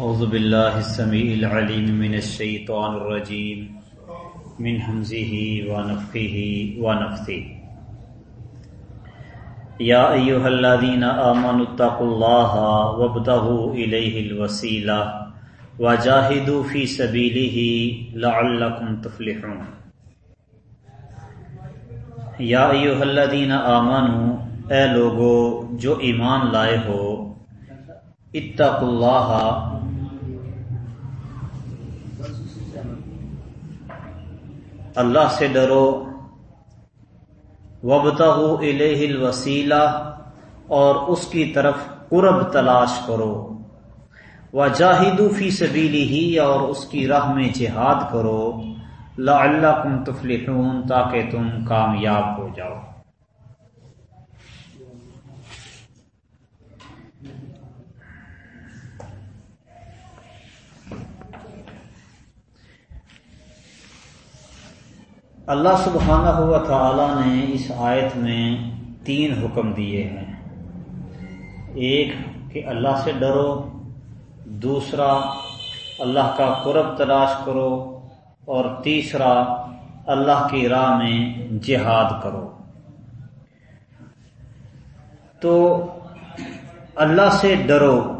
أعوذ بالله السميع العليم من الشيطان الرجيم من همزه ونفخه ونفثه يا أيها الذين آمنوا اتقوا الله وابتغوا إليه الوسيلة وجاهدوا في سبيله لعلكم تفلحون. یا ایوہ الذین آمنوا، اے لوگو، جو ایمان لائے ہو، اتقوا اللہ اللہ سے ڈرو۔ وبتغوا الیہ الوسیلہ اور اس کی طرف قرب تلاش کرو۔ وجاہدوا فی سبیلی ہی اور اس کی راہ میں جہاد کرو۔ لعلکم تفلحون، تاکہ تم کامیاب ہو جاؤ۔ اللہ سبحانہ ہوا تعالی نے اس آیت میں تین حکم دیے ہیں۔ ایک کہ اللہ سے ڈرو، دوسرا اللہ کا قرب تلاش کرو، اور تیسرا اللہ کی راہ میں جہاد کرو۔ تو اللہ سے ڈرو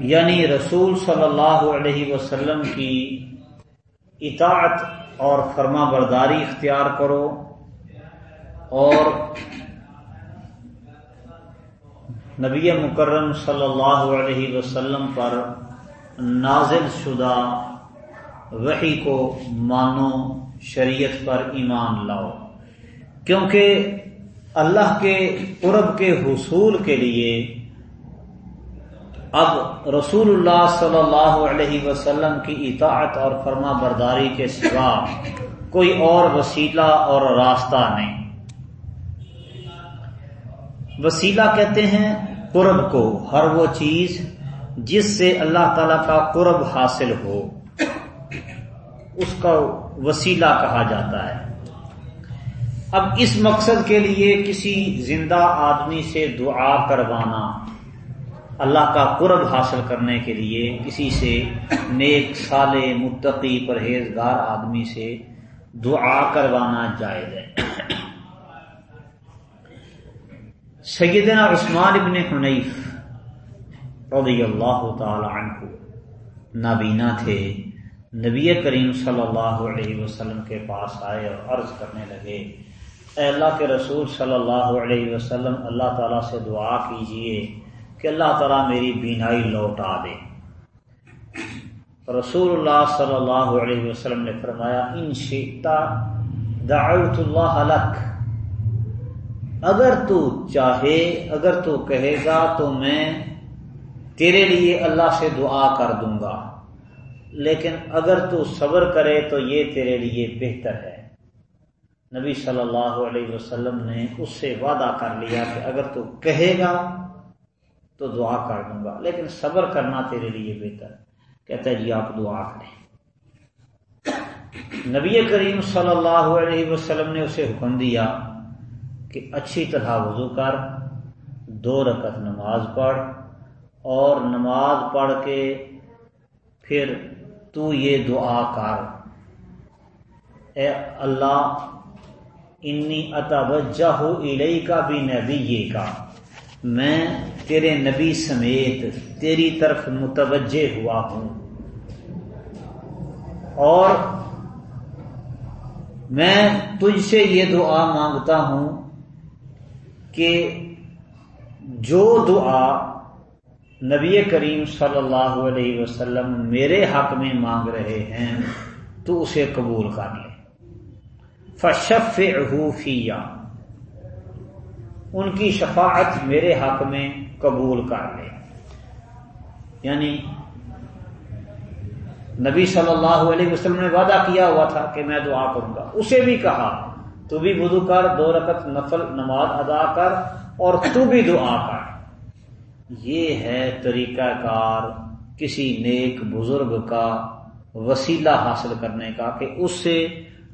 یعنی رسول صلی اللہ علیہ وسلم کی اطاعت اور فرما برداری اختیار کرو اور نبی مکرم صلی اللہ علیہ وسلم پر نازل شدہ وحی کو مانو، شریعت پر ایمان لاؤ۔ کیونکہ اللہ کے قرب کے حصول کے لیے اب رسول اللہ صلی اللہ علیہ وسلم کی اطاعت اور فرما برداری کے سوا کوئی اور وسیلہ اور راستہ نہیں۔ وسیلہ کہتے ہیں قرب کو، ہر وہ چیز جس سے اللہ تعالی کا قرب حاصل ہو۔ اس کا وسیلہ کہا جاتا ہے۔ اب اس مقصد کے لیے کسی زندہ آدمی سے دعا کروانا۔ اللہ کا قرب حاصل کرنے کے لیے کسی سے نیک سال متقی، پرہیزگار آدمی سے دعا کروانا جائز ہے۔ سیدنا عثمان ابن حنیف رضی اللہ تعالی عنہ نابینا تھے۔ نبی کریم صلی اللہ علیہ وسلم کے پاس آئے اور عرض کرنے لگے، اے اللہ کے رسول صلی اللہ علیہ وسلم، اللہ تعالیٰ سے دعا کیجیے۔ کہ اللہ تعالیٰ میری بینائی لوٹا دے۔ رسول اللہ صلی اللہ علیہ وسلم نے فرمایا، ان شیتا دعوت اللہ لک۔ اگر تو چاہے، اگر تو کہے گا تو میں تیرے لیے اللہ سے دعا کر دوں گا۔ لیکن اگر تو صبر کرے تو یہ تیرے لیے بہتر ہے۔ نبی صلی اللہ علیہ وسلم نے اس سے وعدہ کر لیا کہ اگر تو کہے گا تو دعا کر دوں گا، لیکن صبر کرنا تیرے لیے بہتر کہتا ہے جی آپ دعا کریں۔ نبی کریم صلی اللہ علیہ وسلم نے اسے حکم دیا کہ اچھی طرح وضو کر، دو رکعت نماز پڑھ، اور نماز پڑھ کے پھر تو یہ دعا کر، اے اللہ، انی اتوجہ الی کا بھی نبی کا میں تیرے نبی سمیت تیری طرف متوجہ ہوا ہوں۔ اور میں تجھ سے یہ دعا مانگتا ہوں کہ جو دعا نبی کریم صلی اللہ علیہ وسلم میرے حق میں مانگ رہے ہیں، تو اسے قبول کر لے۔ فشف فیا ان کی شفاعت میرے حق میں قبول کر لے۔ یعنی نبی صلی اللہ علیہ وسلم نے وعدہ کیا ہوا تھا کہ میں دعا کروں گا۔ اسے بھی کہا، تو بھی وضو کر، دو رکعت نفل، نماز ادا کر اور تو بھی دعا کر۔ یہ ہے طریقہ کار کسی نیک بزرگ کا وسیلہ حاصل کرنے کا کہ اس سے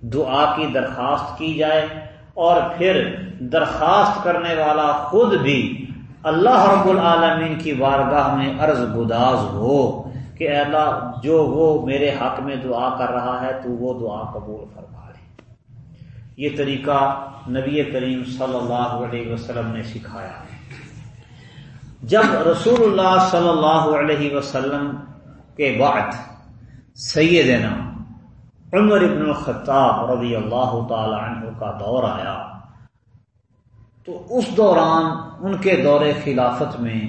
دعا کی درخواست کی جائے اور پھر درخواست کرنے والا خود بھی اللہ رب العالمین کی بارگاہ میں عرض گداز ہو کہ اے اللہ، جو وہ میرے حق میں دعا کر رہا ہے، تو وہ دعا قبول فرما لے۔ یہ طریقہ نبی کریم صلی اللہ علیہ وسلم نے سکھایا ہے۔ جب رسول اللہ صلی اللہ علیہ وسلم کے بعد سیدنا عمر ابن الخطاب رضی اللہ تعالی عنہ کا دور آیا تو اس دوران ان کے دور خلافت میں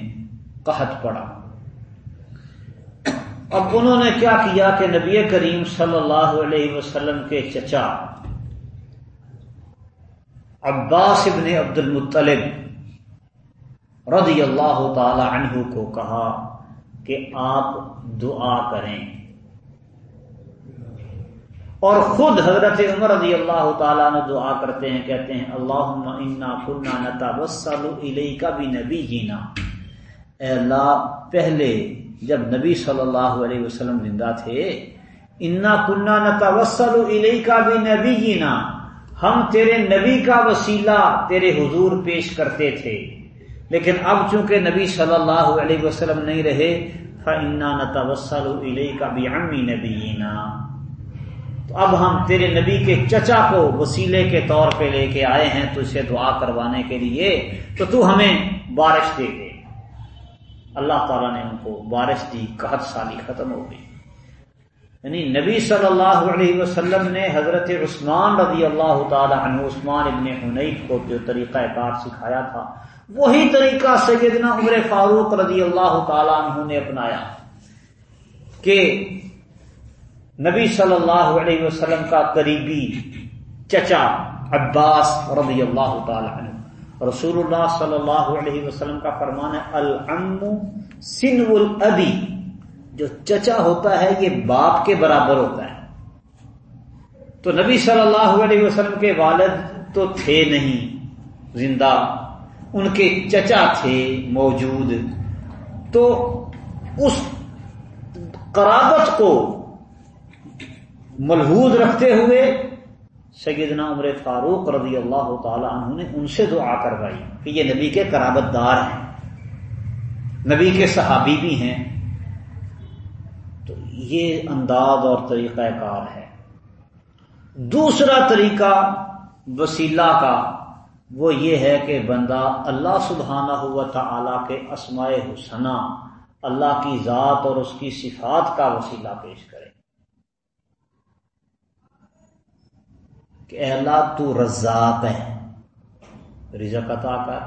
قحط پڑا۔ اب انہوں نے کیا کیا کہ نبی کریم صلی اللہ علیہ وسلم کے چچا عباس ابن عبد المطلب رضی اللہ تعالی عنہ کو کہا کہ آپ دعا کریں۔ اور خود حضرت عمر رضی اللہ تعالیٰ نے دعا کرتے ہیں، کہتے ہیں اللہ انا کلنا نتا وسلو علیہ کا بھی نبی جینا اے اللہ، پہلے جب نبی صلی اللہ علیہ وسلم زندہ تھے، انا کنہ نتا وسلو علیہ کا بھی نبی جینا ہم تیرے نبی کا وسیلہ تیرے حضور پیش کرتے تھے، لیکن اب چونکہ نبی صلی اللہ علیہ وسلم نہیں رہے فنا نتا وسلو علیہ کا بھی امی نبی جینا تو اب ہم تیرے نبی کے چچا کو وسیلے کے طور پہ لے کے آئے ہیں، تو دعا کروانے کے لیے، تو تو ہمیں بارش دے دے۔ اللہ تعالیٰ نے ان کو بارش دی، قحط سالی ختم ہو گئی۔ یعنی نبی صلی اللہ علیہ وسلم نے حضرت عثمان رضی اللہ تعالی عنہ، عثمان ابن حنیف کو جو طریقہ کار سکھایا تھا، وہی طریقہ سیدنا عمر فاروق رضی اللہ تعالی عنہ نے اپنایا کہ نبی صلی اللہ علیہ وسلم کا قریبی چچا عباس رضی اللہ تعالی عنہ۔ رسول اللہ صلی اللہ علیہ وسلم کا فرمان ہے، العم سن الابی۔ جو چچا ہوتا ہے، یہ باپ کے برابر ہوتا ہے۔ تو نبی صلی اللہ علیہ وسلم کے والد تو تھے نہیں، زندہ۔ ان کے چچا تھے، موجود۔ تو اس قرابت کو ملحوظ رکھتے ہوئے سیدنا عمر فاروق رضی اللہ تعالی عنہ نے ان سے دعا کروائی کہ یہ نبی کے قرابت دار ہیں، نبی کے صحابی بھی ہیں۔ تو یہ انداز اور طریقہ کار ہے۔ دوسرا طریقہ وسیلہ کا وہ یہ ہے کہ بندہ اللہ سبحانہ ہوا تعالی کے اسماء حسنہ اللہ کی ذات اور اس کی صفات کا وسیلہ پیش کرے۔ کہ اے اللہ تو رزاق ہے رزق عطا کر۔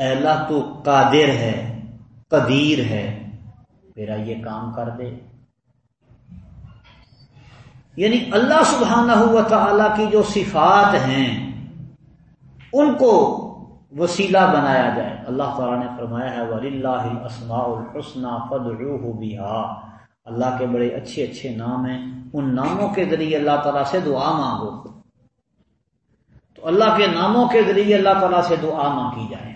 اے اللہ تو قادر ہے، قدیر ہے۔ میرا یہ کام کر دے۔ یعنی اللہ سبحانہ ہوا تعالی کی جو صفات ہیں، ان کو وسیلہ بنایا جائے۔ اللہ تعالیٰ نے فرمایا ہے ولی اللہ الحسن فد روح اللہ کے بڑے اچھے اچھے نام ہیں۔ ان ناموں کے ذریعے اللہ تعالیٰ سے دعا مانگو۔ تو اللہ کے ناموں کے ذریعے اللہ تعالیٰ سے دعا مانگی جائے۔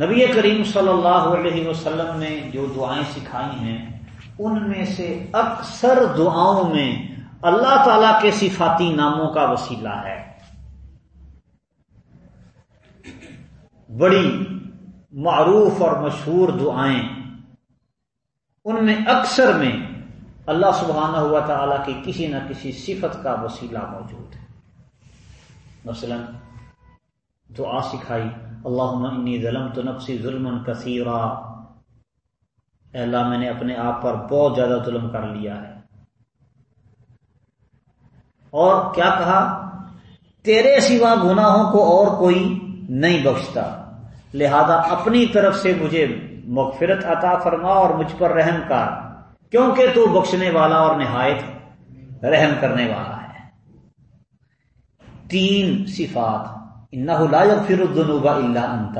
نبی کریم صلی اللہ علیہ وسلم نے جو دعائیں سکھائی ہیں، ان میں سے اکثر دعاؤں میں اللہ تعالی کے صفاتی ناموں کا وسیلہ ہے۔ بڑی معروف اور مشہور دعائیں ان میں اکثر میں اللہ سبحانہ ہوا تعالی کی کسی نہ کسی صفت کا وسیلہ موجود ہے۔ مثلا دعا سکھائی اللہ انی ظلم تو نفسی ظلم کثیرا۔ اللہ، میں نے اپنے آپ پر بہت زیادہ ظلم کر لیا ہے۔ اور کیا کہا؟ تیرے سوا گناہوں کو اور کوئی نہیں بخشتا، لہذا اپنی طرف سے مجھے مغفرت عطا فرما اور مجھ پر رحم کر، کیونکہ تو بخشنے والا اور نہایت رحم کرنے والا ہے۔ تین صفات لا يغفر الذنوب الا انت۔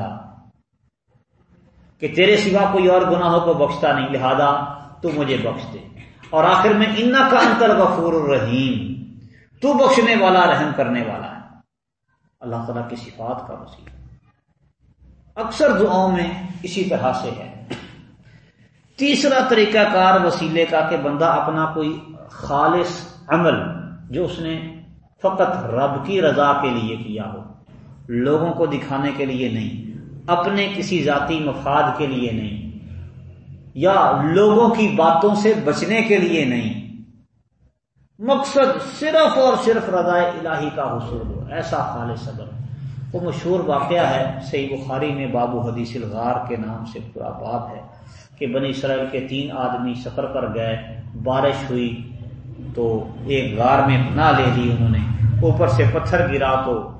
کہ تیرے سوا کوئی اور گناہوں کو بخشتا نہیں، لہذا تو مجھے بخش دے۔ اور آخر میں انا کا انتر غفور الرحیم۔ تو بخشنے والا، رحم کرنے والا ہے۔ اللہ تعالیٰ کی صفات کا وسیلہ۔ اکثر دعاؤں میں اسی طرح سے ہے۔ تیسرا طریقہ کار وسیلے کا کہ بندہ اپنا کوئی خالص عمل جو اس نے فقط رب کی رضا کے لیے کیا ہو، لوگوں کو دکھانے کے لیے نہیں، اپنے کسی ذاتی مفاد کے لیے نہیں، یا لوگوں کی باتوں سے بچنے کے لیے نہیں۔ مقصد صرف اور صرف رضا الہی کا حصول ہو، ایسا خالص صبر وہ مشہور واقعہ ہے، صحیح بخاری میں بابو حدیث الغار کے نام سے پورا باب ہے کہ بنی اسرائیل کے تین آدمی سفر پر گئے، بارش ہوئی تو ایک غار میں بنا لے لی انہوں نے۔ اوپر سے پتھر گرا تو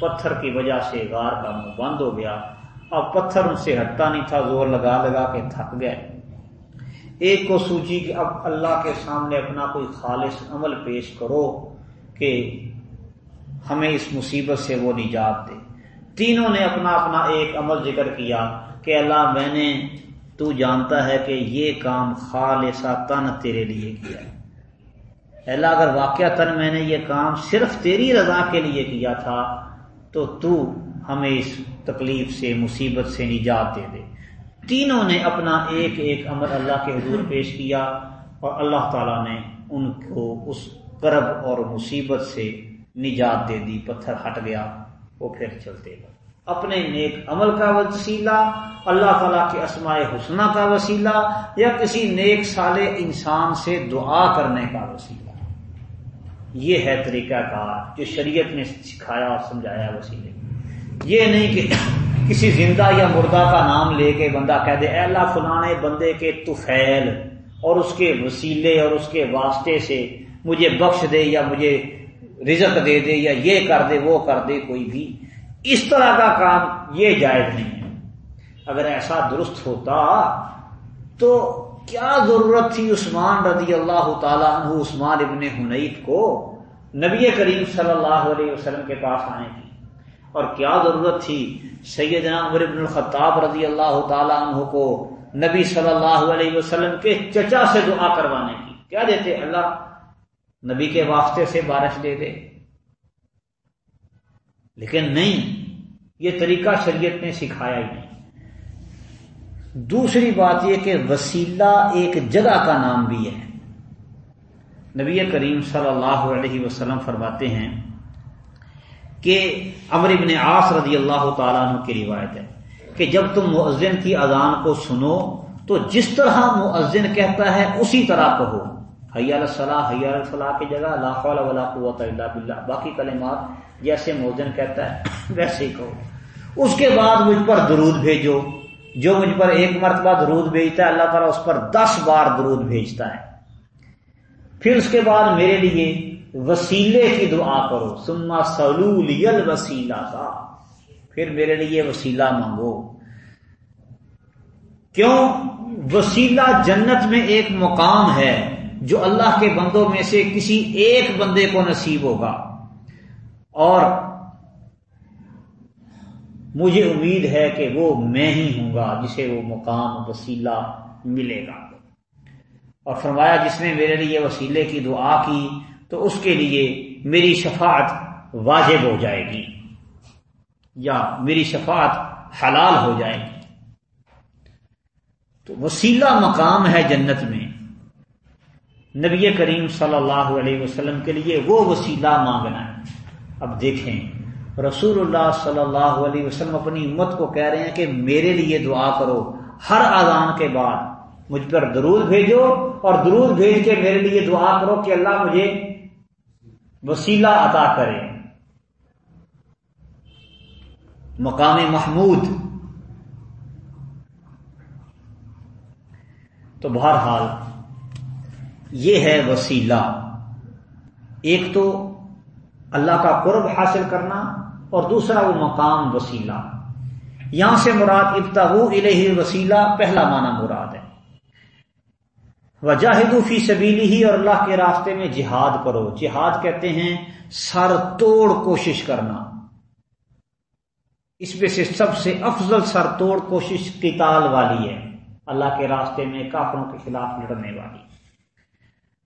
پتھر کی وجہ سے غار کا منہ بند ہو گیا۔ اب پتھر ان سے ہٹتا نہیں تھا، زور لگا لگا کے تھک گئے۔ ایک کو سوچی کہ اب اللہ کے سامنے اپنا کوئی خالص عمل پیش کرو کہ ہمیں اس مصیبت سے وہ نجات دے۔ تینوں نے اپنا اپنا ایک عمل ذکر کیا کہ اللہ میں نے تو جانتا ہے کہ یہ کام خالصہ تن تیرے لیے کیا اللہ، اگر واقعہ تن میں نے یہ کام صرف تیری رضا کے لیے کیا تھا، تو تو ہمیں اس تکلیف سے، مصیبت سے نجات دے دے۔ تینوں نے اپنا ایک ایک عمل اللہ کے حضور پیش کیا اور اللہ تعالیٰ نے ان کو اس کرب اور مصیبت سے نجات دے دی، پتھر ہٹ گیا۔ وہ پھر چلتے گا۔ اپنے نیک عمل کا وسیلہ، اللہ تعالیٰ کے اسماء حسنہ کا وسیلہ، یا کسی نیک سال انسان سے دعا کرنے کا وسیلہ۔ یہ ہے طریقہ کار جو شریعت نے سکھایا اور سمجھایا وسیلے۔ یہ نہیں کہ کسی زندہ یا مردہ کا نام لے کے بندہ کہہ دے، اے اللہ فلانے بندے کے توفیل اور اس کے وسیلے اور اس کے واسطے سے مجھے بخش دے یا مجھے رزق دے دے یا یہ کر دے، وہ کر دے، کوئی بھی۔ اس طرح کا کام یہ جائز نہیں ہے۔ اگر ایسا درست ہوتا تو کیا ضرورت تھی عثمان رضی اللہ تعالیٰ عنہ، عثمان ابن حنیف کو نبی کریم صلی اللہ علیہ وسلم کے پاس آنے کی؟ اور کیا ضرورت تھی سیدنا عمر ابن الخطاب رضی اللہ تعالیٰ عنہ کو نبی صلی اللہ علیہ وسلم کے چچا سے دعا کروانے کی؟ کیا دیتے اللہ؟ نبی کے واسطے سے بارش دے دے۔ لیکن نہیں، یہ طریقہ شریعت نے سکھایا ہی نہیں۔ دوسری بات یہ کہ وسیلہ ایک جگہ کا نام بھی ہے۔ نبی کریم صلی اللہ علیہ وسلم فرماتے ہیں کہ امر ابن عاص رضی اللہ تعالیٰ عنہ کی روایت ہے کہ جب تم مؤذن کی اذان کو سنو تو جس طرح مؤذن کہتا ہے اسی طرح کہو۔ حیا صلاح حیا الفلاح کی جگہ لا حول ولا قوت الا باللہ۔ باقی کلمات جیسے مؤذن کہتا ہے، ویسے ہی کہو۔ اس کے بعد مجھ پر درود بھیجو۔ جو مجھ پر ایک مرتبہ درود بھیجتا ہے، اللہ تعالیٰ اس پر دس بار درود بھیجتا ہے۔ پھر اس کے بعد میرے لیے وسیلے کی دعا کرو۔ سما سلول وسیلہ کا۔ پھر میرے لیے وسیلہ مانگو۔ کیوں؟ وسیلہ جنت میں ایک مقام ہے۔ جو اللہ کے بندوں میں سے کسی ایک بندے کو نصیب ہوگا۔ اور مجھے امید ہے کہ وہ میں ہی ہوں گا جسے وہ مقام، وسیلہ ملے گا۔ اور فرمایا، جس نے میرے لیے وسیلے کی دعا کی، تو اس کے لیے میری شفاعت واجب ہو جائے گی۔ یا میری شفاعت حلال ہو جائے گی۔ تو وسیلہ مقام ہے جنت میں۔ نبی کریم صلی اللہ علیہ وسلم کے لیے وہ وسیلہ مانگنا ہے۔ اب دیکھیں، رسول اللہ صلی اللہ علیہ وسلم اپنی امت کو کہہ رہے ہیں کہ میرے لیے دعا کرو، ہر آزان کے بعد مجھ پر درود بھیجو اور درود بھیج کے میرے لیے دعا کرو کہ اللہ مجھے وسیلہ عطا کرے۔ مقام محمود۔ تو بہرحال یہ ہے وسیلہ۔ ایک تو اللہ کا قرب حاصل کرنا اور دوسرا وہ مقام وسیلہ۔ یہاں سے مراد ابتغو الہ وسیلہ پہلا معنی مراد ہے۔ وجاہد فی سبیلی ہی اور اللہ کے راستے میں جہاد کرو۔ جہاد کہتے ہیں سر توڑ کوشش کرنا۔ اس میں سے سب سے افضل سر توڑ کوشش قتال والی ہے۔ اللہ کے راستے میں کافروں کے خلاف لڑنے والی۔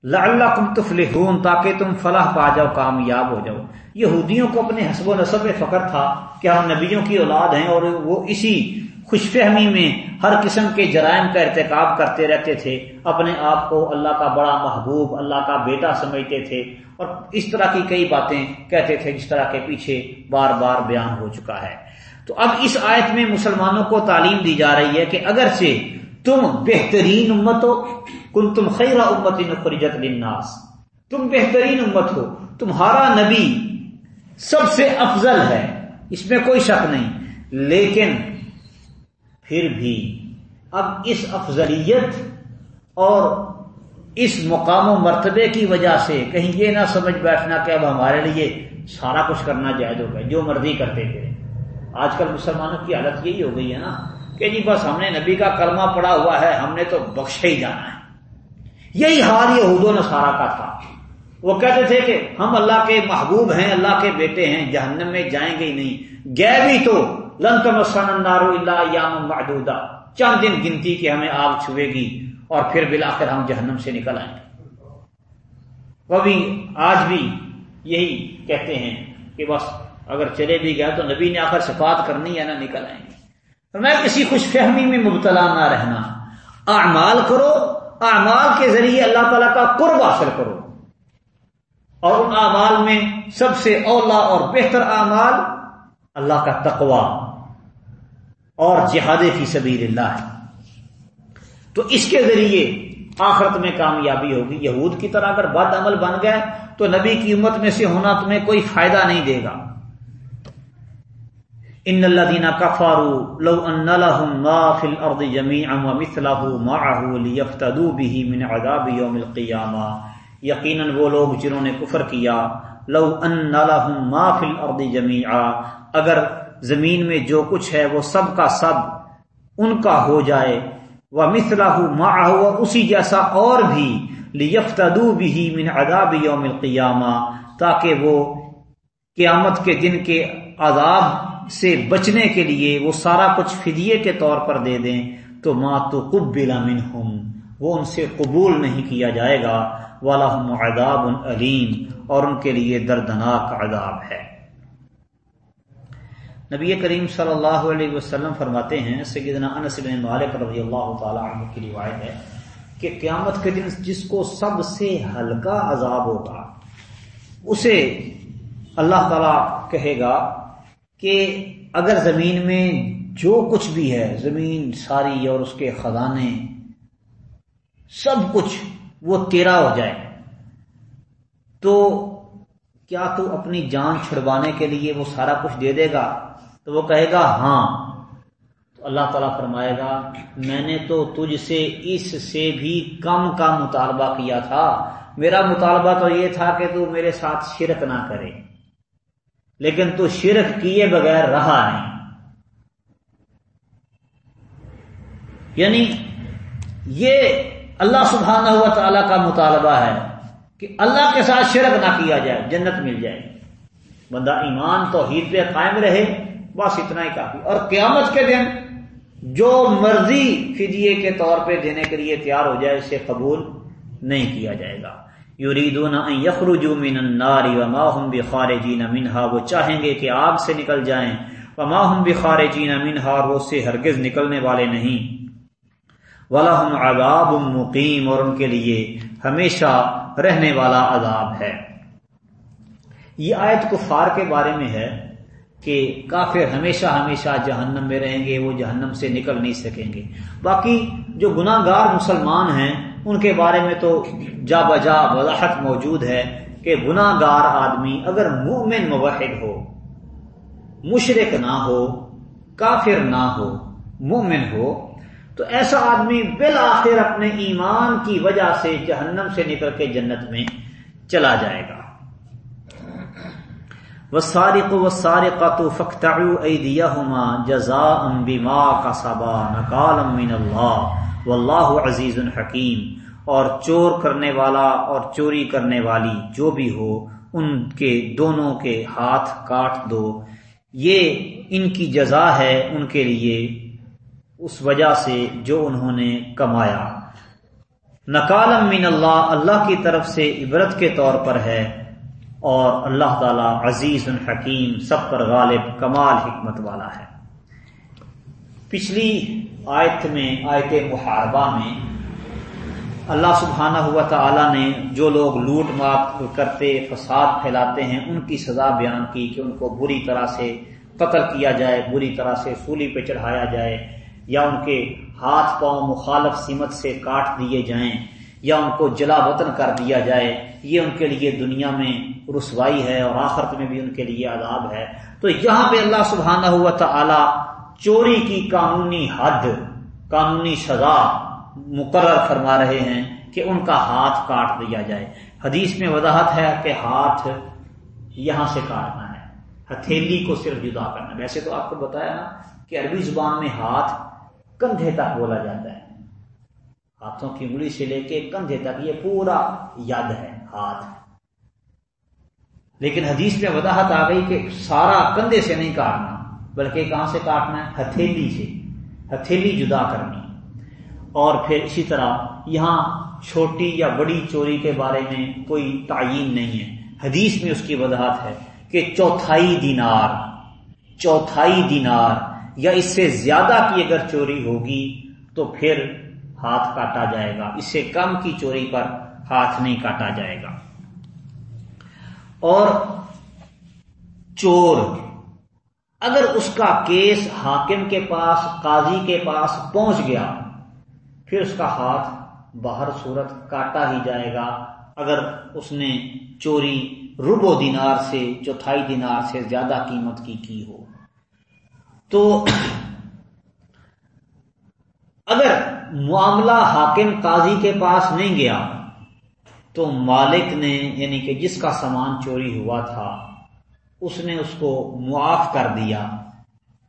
اللہ تم تفلحون، تاکہ تم فلاح پا جاؤ، کامیاب ہو جاؤ۔ یہودیوں کو اپنے حسب و نصب میں فخر تھا کہ ہم نبیوں کی اولاد ہیں اور وہ اسی خوش فہمی میں ہر قسم کے جرائم کا ارتکاب کرتے رہتے تھے۔ اپنے آپ کو اللہ کا بڑا محبوب، اللہ کا بیٹا سمجھتے تھے۔ اور اس طرح کی کئی باتیں کہتے تھے جس طرح کے پیچھے بار بار بیان ہو چکا ہے۔ تو اب اس آیت میں مسلمانوں کو تعلیم دی جا رہی ہے کہ اگرچہ تم بہترین امت ہو۔ کن تم خیر امت نخرجت للناس۔ تم بہترین امت ہو۔ تمہارا نبی سب سے افضل ہے۔ اس میں کوئی شک نہیں۔ لیکن پھر بھی اب اس افضلیت اور اس مقام و مرتبے کی وجہ سے کہیں یہ نہ سمجھ بیٹھنا کہ اب ہمارے لیے سارا کچھ کرنا جائز ہو گیا، جو مرضی کرتے تھے۔ آج کل مسلمانوں کی حالت یہی ہو گئی ہے نا۔ کہ جی بس ہم نے نبی کا کلمہ پڑا ہوا ہے، ہم نے تو بخشے ہی جانا ہے۔ یہی حال یہ و نصارہ کا تھا۔ وہ کہتے تھے کہ ہم اللہ کے محبوب ہیں، اللہ کے بیٹے ہیں، جہنم میں جائیں گے ہی نہیں۔ گئے بھی تو لن تمسن النار الا یام معدودہ چند دن گنتی کی ہمیں آگ چھوے گی اور پھر بلاخر ہم جہنم سے نکل آئیں۔ گے وہ بھی آج بھی یہی کہتے ہیں کہ بس اگر چلے بھی گیا تو نبی نے آخر شفاعت کرنی ہے نہ نکل آئیں۔ گے میں کسی خوش فہمی میں مبتلا نہ رہنا۔ اعمال کرو، اعمال کے ذریعے اللہ تعالیٰ کا قرب حاصل کرو۔ اور ان اعمال میں سب سے اولا اور بہتر اعمال اللہ کا تقوا اور جہاد فی سبیل اللہ۔ ہے تو اس کے ذریعے آخرت میں کامیابی ہوگی۔ یہود کی طرح اگر بد عمل بن گئے، تو نبی کی امت میں سے ہونا تمہیں کوئی فائدہ نہیں دے گا۔ ان اللہ دینا کفارو لو ان لهم ما فی الارض جميعا ومثله معه ليفتدوا به من عذاب يوم القيامه یقینا وہ لوگ جنہوں نے کفر کیا، لو ان لهم ما فی الارض جميعا، اگر زمین میں جو کچھ ہے وہ سب کا سب ان کا ہو جائے وہ مسلح ماہ اسی جیسا اور بھی لیفتدو بھی من عذاب یوم القیامہ تاکہ وہ قیامت کے دن کے عذاب سے بچنے کے لیے وہ سارا کچھ فدیے کے طور پر دے دیں تو ماں تو قبل منہم، وہ ان سے قبول نہیں کیا جائے گا والم عذاب علیم اور ان کے لیے دردناک عذاب ہے۔ نبی کریم صلی اللہ علیہ وسلم فرماتے ہیں، سیدنا انس بن مالک رضی اللہ تعالی عنہ کی روایت ہے کہ قیامت کے دن جس کو سب سے ہلکا عذاب ہوگا، اسے اللہ تعالی کہے گا کہ اگر زمین میں جو کچھ بھی ہے، زمین، ساری اور اس کے خزانے، سب کچھ وہ تیرا ہو جائے، تو کیا تو اپنی جان چھڑوانے کے لیے وہ سارا کچھ دے دے گا؟ تو وہ کہے گا ہاں۔ تو اللہ تعالیٰ فرمائے گا، میں نے تو تجھ سے اس سے بھی کم کا مطالبہ کیا تھا۔ میرا مطالبہ تو یہ تھا کہ تو میرے ساتھ شرک نہ کرے۔ لیکن تو شرک کیے بغیر رہا نہیں۔ یعنی یہ اللہ سبحانہ ہوا تعالیٰ کا مطالبہ ہے کہ اللہ کے ساتھ شرک نہ کیا جائے، جنت مل جائے۔ بندہ ایمان توحید پہ قائم رہے، بس اتنا ہی کافی۔ اور قیامت کے دن جو مرضی فدیے کے طور پہ دینے کے لیے تیار ہو جائے، اسے قبول نہیں کیا جائے گا۔ یوریدون ان یخرجوا من النار وما هم بخارجین منها، وہ چاہیں گے کہ آگ سے نکل جائیں، وما هم بخارجین منها، اور وہ سے ہرگز نکلنے والے نہیں۔ ولہم عذاب مقیم، اور ان کے لیے ہمیشہ رہنے والا عذاب ہے۔ یہ آیت کفار کے بارے میں ہے کہ کافر ہمیشہ ہمیشہ جہنم میں رہیں گے، وہ جہنم سے نکل نہیں سکیں گے۔ باقی جو گناہ گار مسلمان ہیں ان کے بارے میں تو جا بجا وضاحت موجود ہے کہ گناہ گار آدمی اگر مومن موحد ہو مشرق نہ ہو، کافر نہ ہو، مومن ہو، تو ایسا آدمی بالآخر اپنے ایمان کی وجہ سے جہنم سے نکل کے جنت میں چلا جائے گا۔ وہ سارق و والسارق والسارقة فاقطعوا ايديهما جزاء بما كسبا نكالا من الله والله عزيز حكيم اور چور کرنے والا اور چوری کرنے والی جو بھی ہو، ان کے دونوں کے ہاتھ کاٹ دو۔ یہ ان کی جزا ہے ان کے لیے، اس وجہ سے جو انہوں نے کمایا۔ نکالم من اللہ اللہ کی طرف سے عبرت کے طور پر ہے، اور اللہ تعالی عزیز الحکیم سب پر غالب، کمال، حکمت والا ہے۔ پچھلی آیت میں، آیت محاربہ میں اللہ سبحانہ ہوا تعالی نے جو لوگ لوٹ مات کرتے، فساد پھیلاتے ہیں، ان کی سزا بیان کی کہ ان کو بری طرح سے قتل کیا جائے، بری طرح سے سولی پہ چڑھایا جائے، یا ان کے ہاتھ پاؤں مخالف سمت سے کاٹ دیے جائیں، یا ان کو جلا وطن کر دیا جائے، یہ ان کے لیے دنیا میں رسوائی ہے اور آخرت میں بھی ان کے لیے عذاب ہے۔ تو یہاں پہ اللہ سبحانہ ہوا تھا چوری کی قانونی حد، قانونی سزا مقرر فرما رہے ہیں کہ ان کا ہاتھ کاٹ دیا جائے۔ حدیث میں وضاحت ہے کہ ہاتھ یہاں سے کاٹنا ہے، ہتھیلی کو صرف جدا کرنا۔ ویسے تو آپ کو بتایا نا کہ عربی زبان میں ہاتھ کندھے تک بولا جاتا ہے۔ ہاتھوں کی انگلی سے لے کے کندھے تک یہ پورا یاد ہے، ہاتھ۔ لیکن حدیث میں وضاحت آ گئی کہ سارا کندھے سے نہیں کاٹنا۔ بلکہ کہاں سے کاٹنا ہے؟ ہتھیلی سے۔ ہتھیلی جدا کرنی۔ اور پھر اسی طرح یہاں چھوٹی یا بڑی چوری کے بارے میں کوئی تعین نہیں ہے۔ حدیث میں اس کی وضاحت ہے کہ چوتھائی دینار چوتھائی دینار یا اس سے زیادہ کی اگر چوری ہوگی تو پھر ہاتھ کاٹا جائے گا۔ اس سے کم کی چوری پر ہاتھ نہیں کاٹا جائے گا۔ اور چور اگر اس کا کیس حاکم کے پاس، قاضی کے پاس پہنچ گیا، پھر اس کا ہاتھ باہر صورت کاٹا ہی جائے گا۔ اگر اس نے چوری ربو دینار سے، چوتھائی دینار سے زیادہ قیمت کی کی ہو۔ تو اگر معاملہ حاکم قاضی کے پاس نہیں گیا، تو مالک نے یعنی کہ جس کا سامان چوری ہوا تھا اس نے اس کو معاف کر دیا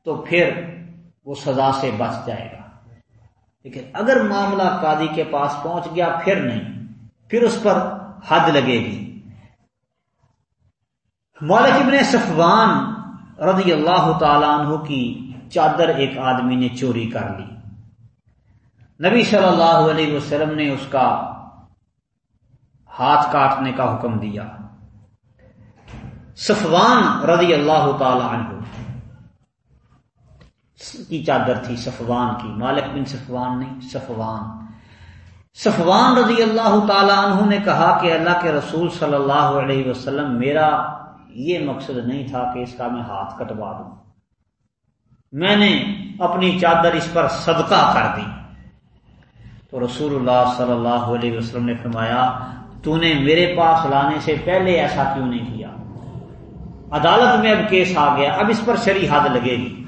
تو پھر وہ سزا سے بچ جائے گا۔ لیکن اگر معاملہ قاضی کے پاس پہنچ گیا پھر نہیں، پھر اس پر حد لگے گی۔ مالک ابن صفوان رضی اللہ تعالیٰ عنہ کی چادر ایک آدمی نے چوری کر لی۔ نبی صلی اللہ علیہ وسلم نے اس کا ہاتھ کاٹنے کا حکم دیا۔ صفوان رضی اللہ تعالی عنہ۔ کی چادر تھی صفوان کی، مالک بن صفوان نہیں، صفوان۔ صفوان رضی اللہ تعالی عنہ نے کہا کہ اللہ کے رسول صلی اللہ علیہ وسلم، میرا یہ مقصد نہیں تھا کہ اس کا میں ہاتھ کٹوا دوں۔ میں نے اپنی چادر اس پر صدقہ کر دی۔ تو رسول اللہ صلی اللہ علیہ وسلم نے فرمایا، تو نے میرے پاس لانے سے پہلے ایسا کیوں نہیں کیا؟ عدالت میں اب کیس آ گیا، اب اس پر شری حد لگے گی۔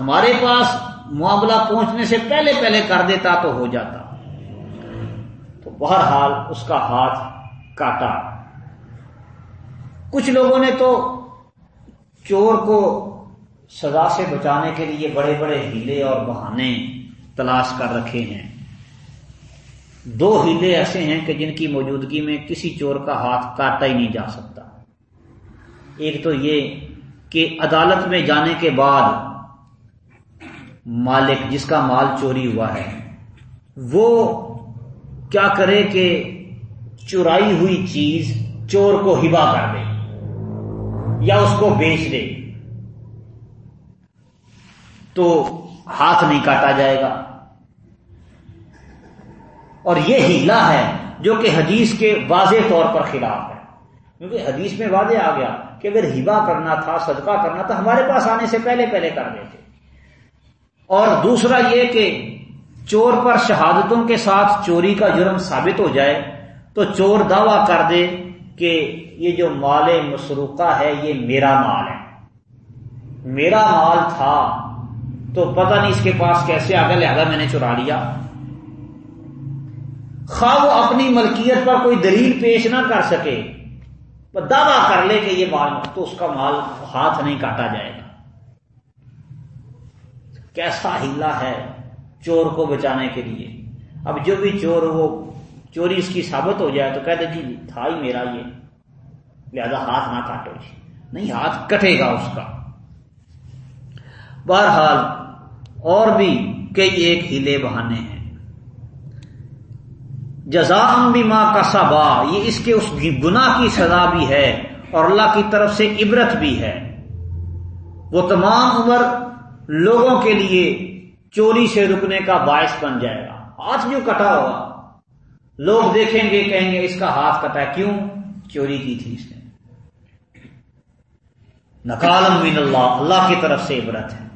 ہمارے پاس معاملہ پہنچنے سے پہلے پہلے کر دیتا تو ہو جاتا۔ تو بہرحال اس کا ہاتھ کاٹا۔ کچھ لوگوں نے تو چور کو سزا سے بچانے کے لیے بڑے بڑے ہیلے اور بہانے تلاش کر رکھے ہیں۔ دو ہیلے ایسے ہیں کہ جن کی موجودگی میں کسی چور کا ہاتھ کاٹا ہی نہیں جا سکتا۔ ایک تو یہ کہ عدالت میں جانے کے بعد مالک جس کا مال چوری ہوا ہے، وہ کیا کرے کہ چورائی ہوئی چیز چور کو ہبا کر دے یا اس کو بیچ دے۔ تو ہاتھ نہیں کاٹا جائے گا۔ اور یہ ہیلا ہے جو کہ حدیث کے واضح طور پر خلاف ہے۔ کیونکہ حدیث میں واضح آ گیا کہ اگر ہبا کرنا تھا، صدقہ کرنا تھا، ہمارے پاس آنے سے پہلے پہلے کر دیتے۔ اور دوسرا یہ کہ چور پر شہادتوں کے ساتھ چوری کا جرم ثابت ہو جائے تو چور دعوی کر دے کہ یہ جو مال مسروقہ ہے، یہ میرا مال ہے۔ میرا مال تھا تو پتہ نہیں اس کے پاس کیسے آگے لہذا میں نے چرا لیا۔ خواہ وہ اپنی ملکیت پر کوئی دلیل پیش نہ کر سکے دعویٰ کر لے کہ یہ مال تو اس کا مال ہاتھ نہیں کاٹا جائے گا۔ کیسا ہلا ہے چور کو بچانے کے لیے۔ اب جو بھی چور وہ چوری اس کی ثابت ہو جائے تو کہتے جی تھا ہی میرا یہ۔ لہذا ہاتھ نہ کاٹو جی۔ نہیں، ہاتھ کٹے گا اس کا۔ بہرحال اور بھی کئی ایک ہیلے بہانے ہیں۔ جزا بھی ماں کا سبا یہ اس کے اس گناہ کی سزا بھی ہے اور اللہ کی طرف سے عبرت بھی ہے۔ وہ تمام عمر لوگوں کے لیے چوری سے رکنے کا باعث بن جائے گا۔ ہاتھ جو کٹا ہوا؟ لوگ دیکھیں گے، کہیں گے اس کا ہاتھ کٹا کیوں؟ چوری کی تھی اس نے۔ نکالم من اللہ اللہ کی طرف سے عبرت ہے۔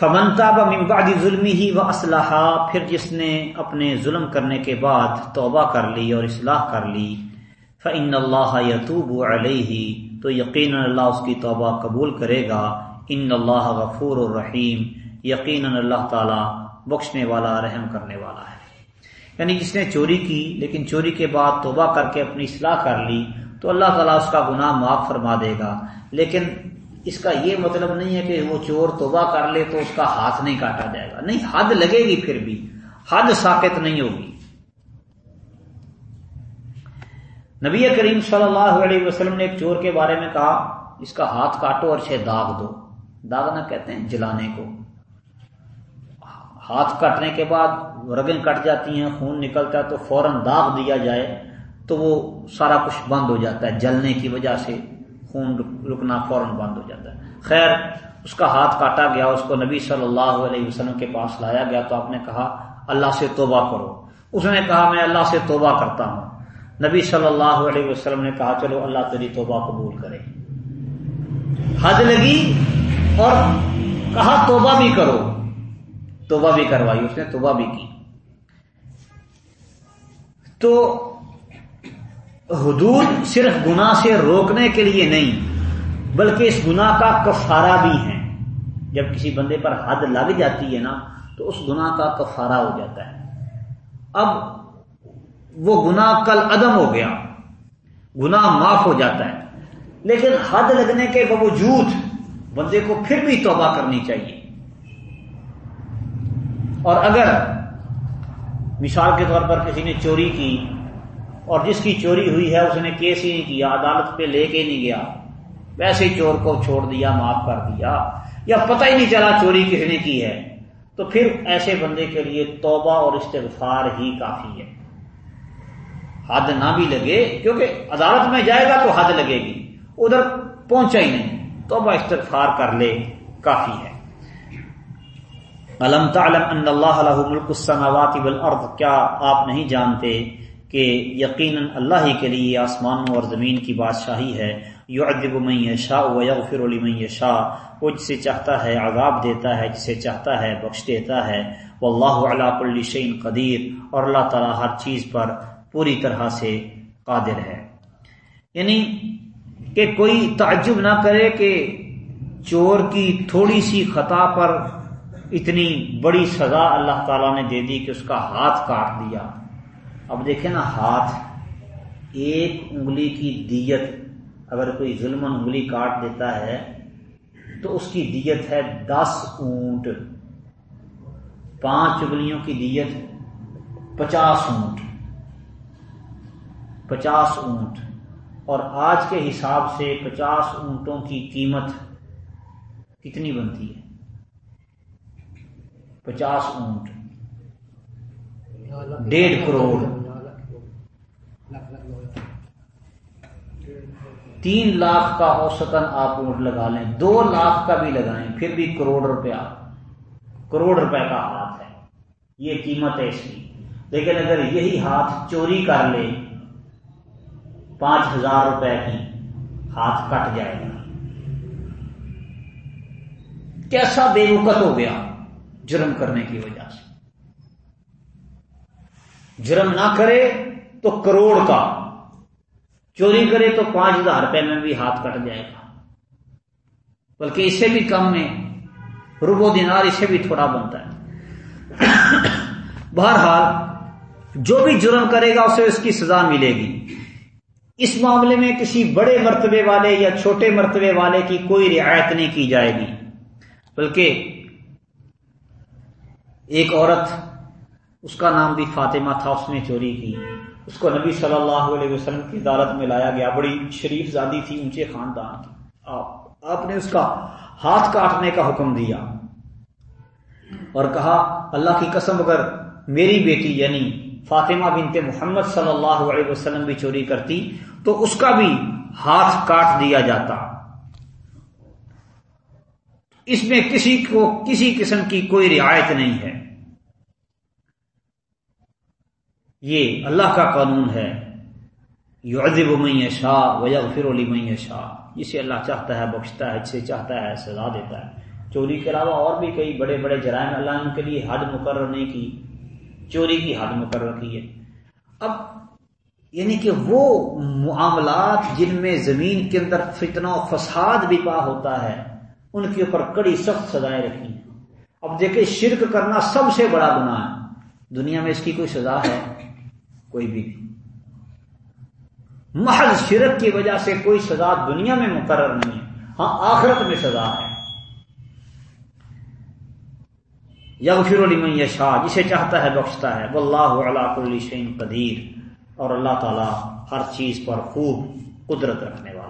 فمنتا من بعد ظلم ہی و اسلحہ پھر جس نے اپنے ظلم کرنے کے بعد توبہ کر لی اور اصلاح کر لی فن اللہ یتوب علیہ، تو یقینا اللہ اس کی توبہ قبول کرے گا ان اللہ غفور الرحیم، یقینا اللہ تعالی بخشنے والا، رحم کرنے والا ہے۔ یعنی جس نے چوری کی، لیکن چوری کے بعد توبہ کر کے اپنی اصلاح کر لی، تو اللہ تعالیٰ اس کا گناہ معاف فرما دے گا۔ لیکن اس کا یہ مطلب نہیں ہے کہ وہ چور توبہ کر لے تو اس کا ہاتھ نہیں کاٹا جائے گا۔ نہیں، حد لگے گی پھر بھی۔ حد ساکت نہیں ہوگی۔ نبی کریم صلی اللہ علیہ وسلم نے ایک چور کے بارے میں کہا، اس کا ہاتھ کاٹو اور اسے داغ دو۔ داغنا کہتے ہیں جلانے کو۔ ہاتھ کاٹنے کے بعد رگیں کٹ جاتی ہیں، خون نکلتا ہے تو فوراً داغ دیا جائے تو وہ سارا کچھ بند ہو جاتا ہے جلنے کی وجہ سے۔ خون رکنا فوراً بند ہو جاتا ہے۔ خیر، اس کا ہاتھ کاٹا گیا، اس کو نبی صلی اللہ علیہ وسلم کے پاس لایا گیا تو آپ نے کہا، اللہ سے توبہ کرو۔ اس نے کہا، میں اللہ سے توبہ کرتا ہوں۔ نبی صلی اللہ علیہ وسلم نے کہا، چلو اللہ تیری توبہ قبول کرے۔ حد لگی اور کہا، توبہ بھی کرو۔ توبہ بھی کروائی، اس نے توبہ بھی کی۔ تو حدود صرف گنا سے روکنے کے لیے نہیں، بلکہ اس گنا کا کفارہ بھی ہے جب کسی بندے پر حد لگ جاتی ہے نا، تو اس گنا کا کفارہ ہو جاتا ہے۔ اب وہ گنا کل عدم ہو گیا گنا معاف ہو جاتا ہے۔ لیکن حد لگنے کے باوجود بندے کو پھر بھی توبہ کرنی چاہیے۔ اور اگر مثال کے طور پر کسی نے چوری کی اور جس کی چوری ہوئی ہے، اس نے کیس ہی نہیں کیا، عدالت پہ لے کے نہیں گیا۔ ویسے ہی چور کو چھوڑ دیا، معاف کر دیا۔ یا پتہ ہی نہیں چلا چوری کس نے کی ہے۔ تو پھر ایسے بندے کے لیے توبہ اور استغفار ہی کافی ہے۔ حد نہ بھی لگے، کیونکہ عدالت میں جائے گا تو حد لگے گی۔ ادھر پہنچا ہی نہیں، توبہ استغفار کر لے، کافی ہے۔ علم تعلم ان اللہ ملک السماوات والارض؟ کیا آپ نہیں جانتے کہ یقیناً اللہ ہی کے لیے آسمانوں اور زمین کی بادشاہی ہے۔ یو ادب شاہ و یغفر لمن شاہ وہ جسے چاہتا ہے عذاب دیتا ہے، جسے چاہتا ہے بخش دیتا ہے۔ وہ اللہ علا کل قدیر۔ اور اللہ تعالیٰ ہر چیز پر پوری طرح سے قادر ہے۔ یعنی کہ کوئی تعجب نہ کرے کہ چور کی تھوڑی سی خطا پر اتنی بڑی سزا اللہ تعالیٰ نے دے دی کہ اس کا ہاتھ کاٹ دیا۔ اب دیکھیں نا ہاتھ، ایک انگلی کی دیت اگر کوئی ظلم انگلی کاٹ دیتا ہے، تو اس کی دیت ہے دس اونٹ۔ پانچ انگلیوں کی دیت پچاس اونٹ۔ پچاس اونٹ۔ اور آج کے حساب سے پچاس اونٹوں کی قیمت کتنی بنتی ہے؟ پچاس اونٹ۔ ڈیڑھ کروڑ۔ تین لاکھ کا اوسطن آپ ووٹ لگا لیں۔ دو لاکھ کا بھی لگائیں، پھر بھی کروڑ روپیہ۔ کروڑ روپے کا ہاتھ ہے۔ یہ قیمت ہے اس کی۔ لیکن اگر یہی ہاتھ چوری کر لے پانچ ہزار روپے کی ہاتھ کٹ جائے گا۔ کیسا بے وقت ہو گیا جرم کرنے کی وجہ سے۔ جرم نہ کرے تو کروڑ کا، چوری کرے تو پانچ ہزار روپے میں بھی ہاتھ کٹ جائے گا۔ بلکہ اس سے بھی کم میں روبو دینار اس سے بھی تھوڑا بنتا ہے۔ بہرحال، جو بھی جرم کرے گا اسے اس کی سزا ملے گی۔ اس معاملے میں کسی بڑے مرتبے والے یا چھوٹے مرتبے والے کی کوئی رعایت نہیں کی جائے گی۔ بلکہ ایک عورت اس کا نام بھی فاطمہ تھا، اس نے چوری کی۔ اس کو نبی صلی اللہ علیہ وسلم کی عدالت میں لایا گیا۔ بڑی شریف زادی تھی، اونچے خاندان کی آپ نے اس کا ہاتھ کاٹنے کا حکم دیا اور کہا، اللہ کی قسم، اگر میری بیٹی یعنی فاطمہ بنت محمد صلی اللہ علیہ وسلم بھی چوری کرتی تو اس کا بھی ہاتھ کاٹ دیا جاتا۔ اس میں کسی کو، کسی قسم کی کوئی رعایت نہیں ہے۔ یہ اللہ کا قانون ہے۔ یعذب من شاہ ویغفر لمن شاہ جسے اللہ چاہتا ہے، بخشتا ہے، جسے چاہتا ہے، سزا دیتا ہے۔ چوری کے علاوہ اور بھی کئی بڑے بڑے جرائم اللہ ان کے لیے حد مقرر نہیں کی۔ چوری کی حد مقرر کی ہے۔ اب یعنی کہ وہ معاملات جن میں زمین کے اندر فتنہ و فساد بھی پا ہوتا ہے، ان کے اوپر کڑی سخت سزائیں رکھی ہیں۔ اب دیکھیں، شرک کرنا سب سے بڑا گناہ ہے۔ دنیا میں اس کی کوئی سزا ہے؟ کوئی بھی۔ نہیں محض شرک کی وجہ سے کوئی سزا دنیا میں مقرر نہیں ہے ہاں آخرت میں سزا ہے۔ یغفر لمن یشاء، جسے چاہتا ہے بخشتا ہے۔ واللہ علی کل شیء قدیر۔ اور اللہ تعالی ہر چیز پر خوب قدرت رکھنے والا